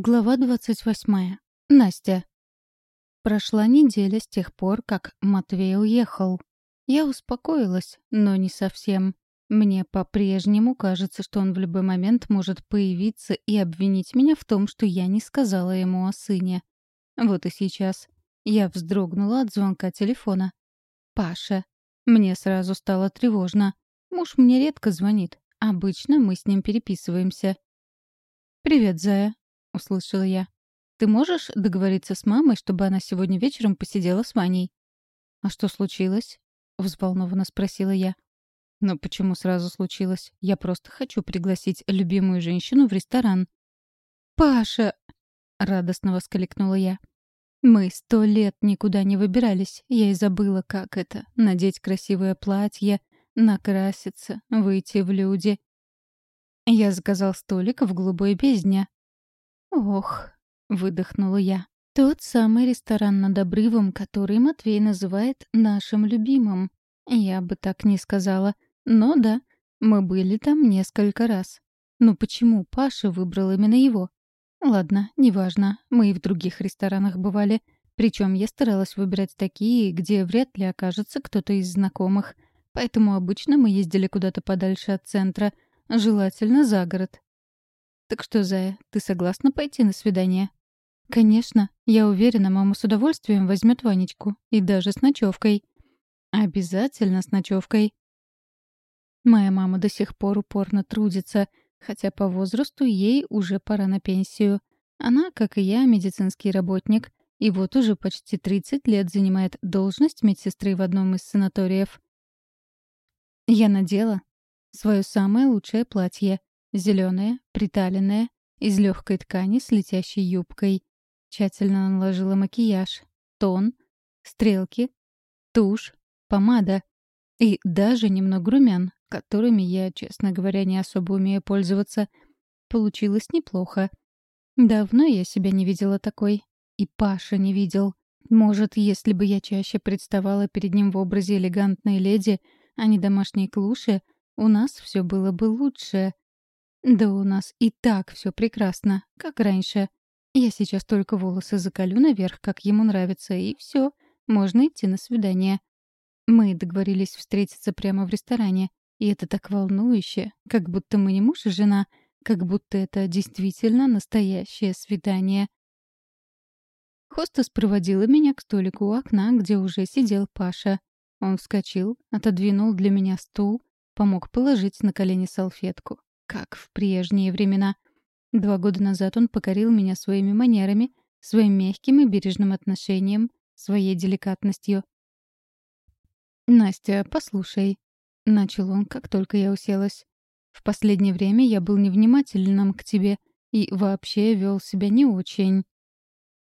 Глава 28. Настя. Прошла неделя с тех пор, как Матвей уехал. Я успокоилась, но не совсем. Мне по-прежнему кажется, что он в любой момент может появиться и обвинить меня в том, что я не сказала ему о сыне. Вот и сейчас. Я вздрогнула от звонка телефона. Паша. Мне сразу стало тревожно. Муж мне редко звонит. Обычно мы с ним переписываемся. «Привет, Зая», — услышала я. «Ты можешь договориться с мамой, чтобы она сегодня вечером посидела с Ваней?» «А что случилось?» — взволнованно спросила я. «Но почему сразу случилось? Я просто хочу пригласить любимую женщину в ресторан». «Паша!» — радостно воскликнула я. «Мы сто лет никуда не выбирались. Я и забыла, как это — надеть красивое платье, накраситься, выйти в люди. Я заказал столик в голубой бездне. «Ох», — выдохнула я. «Тот самый ресторан над обрывом, который Матвей называет нашим любимым. Я бы так не сказала. Но да, мы были там несколько раз. Но почему Паша выбрал именно его? Ладно, неважно, мы и в других ресторанах бывали. Причем я старалась выбирать такие, где вряд ли окажется кто-то из знакомых. Поэтому обычно мы ездили куда-то подальше от центра, желательно за город. «Так что, Зая, ты согласна пойти на свидание?» «Конечно. Я уверена, мама с удовольствием возьмет Ванечку. И даже с ночевкой. «Обязательно с ночевкой. Моя мама до сих пор упорно трудится, хотя по возрасту ей уже пора на пенсию. Она, как и я, медицинский работник, и вот уже почти 30 лет занимает должность медсестры в одном из санаториев. Я надела свое самое лучшее платье, зеленое, приталенное, из легкой ткани с летящей юбкой. Тщательно наложила макияж, тон, стрелки, тушь, помада и даже немного румян, которыми я, честно говоря, не особо умею пользоваться. Получилось неплохо. Давно я себя не видела такой. И Паша не видел. Может, если бы я чаще представала перед ним в образе элегантной леди, а не домашней клуши, у нас все было бы лучше. Да у нас и так все прекрасно, как раньше. Я сейчас только волосы заколю наверх, как ему нравится, и все, можно идти на свидание. Мы договорились встретиться прямо в ресторане, и это так волнующе, как будто мы не муж и жена, как будто это действительно настоящее свидание. Хостес проводила меня к столику у окна, где уже сидел Паша. Он вскочил, отодвинул для меня стул, помог положить на колени салфетку. Как в прежние времена. Два года назад он покорил меня своими манерами, своим мягким и бережным отношением, своей деликатностью. «Настя, послушай», — начал он, как только я уселась. «В последнее время я был невнимательным к тебе и вообще вел себя не очень».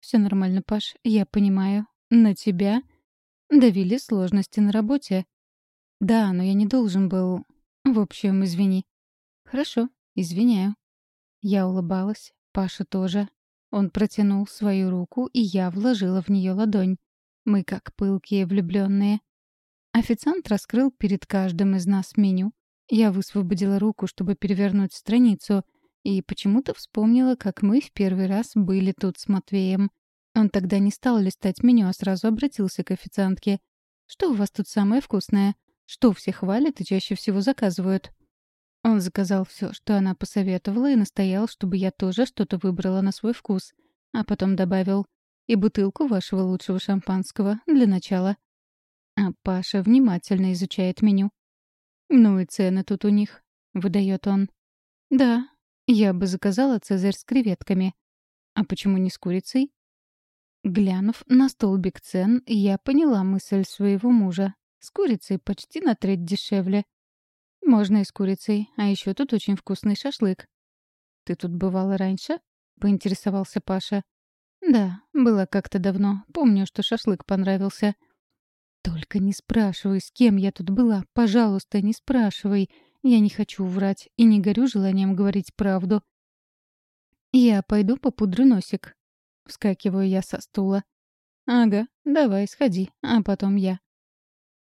«Все нормально, Паш, я понимаю. На тебя давили сложности на работе. Да, но я не должен был... В общем, извини. Хорошо, извиняю. Я улыбалась, Паша тоже. Он протянул свою руку, и я вложила в нее ладонь. Мы как пылкие влюбленные. Официант раскрыл перед каждым из нас меню. Я высвободила руку, чтобы перевернуть страницу, и почему-то вспомнила, как мы в первый раз были тут с Матвеем. Он тогда не стал листать меню, а сразу обратился к официантке. «Что у вас тут самое вкусное? Что все хвалят и чаще всего заказывают?» Он заказал все, что она посоветовала, и настоял, чтобы я тоже что-то выбрала на свой вкус. А потом добавил «И бутылку вашего лучшего шампанского для начала». А Паша внимательно изучает меню. «Ну и цены тут у них», — выдает он. «Да, я бы заказала цезарь с креветками. А почему не с курицей?» Глянув на столбик цен, я поняла мысль своего мужа. С курицей почти на треть дешевле. Можно и с курицей, а еще тут очень вкусный шашлык. «Ты тут бывала раньше?» — поинтересовался Паша. «Да, было как-то давно. Помню, что шашлык понравился». «Только не спрашивай, с кем я тут была. Пожалуйста, не спрашивай. Я не хочу врать и не горю желанием говорить правду». «Я пойду попудрю носик». Вскакиваю я со стула. «Ага, давай, сходи, а потом я».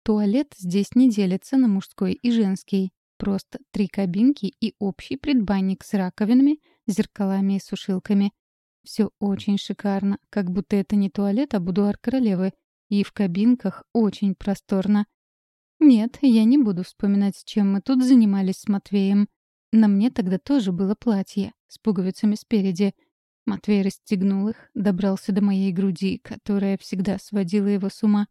Туалет здесь не делится на мужской и женский. Просто три кабинки и общий предбанник с раковинами, зеркалами и сушилками. Все очень шикарно, как будто это не туалет, а будуар королевы. И в кабинках очень просторно. Нет, я не буду вспоминать, чем мы тут занимались с Матвеем. На мне тогда тоже было платье с пуговицами спереди. Матвей расстегнул их, добрался до моей груди, которая всегда сводила его с ума.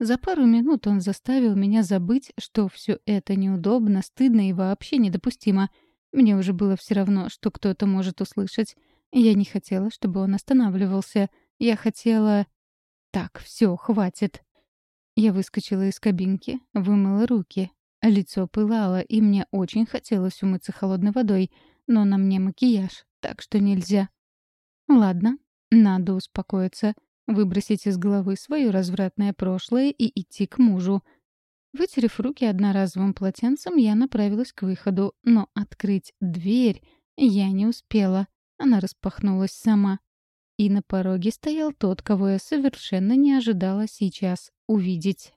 За пару минут он заставил меня забыть, что все это неудобно, стыдно и вообще недопустимо. Мне уже было все равно, что кто-то может услышать. Я не хотела, чтобы он останавливался. Я хотела... Так, все, хватит. Я выскочила из кабинки, вымыла руки. Лицо пылало, и мне очень хотелось умыться холодной водой, но на мне макияж, так что нельзя. Ладно, надо успокоиться выбросить из головы свое развратное прошлое и идти к мужу. Вытерев руки одноразовым полотенцем, я направилась к выходу, но открыть дверь я не успела. Она распахнулась сама. И на пороге стоял тот, кого я совершенно не ожидала сейчас увидеть.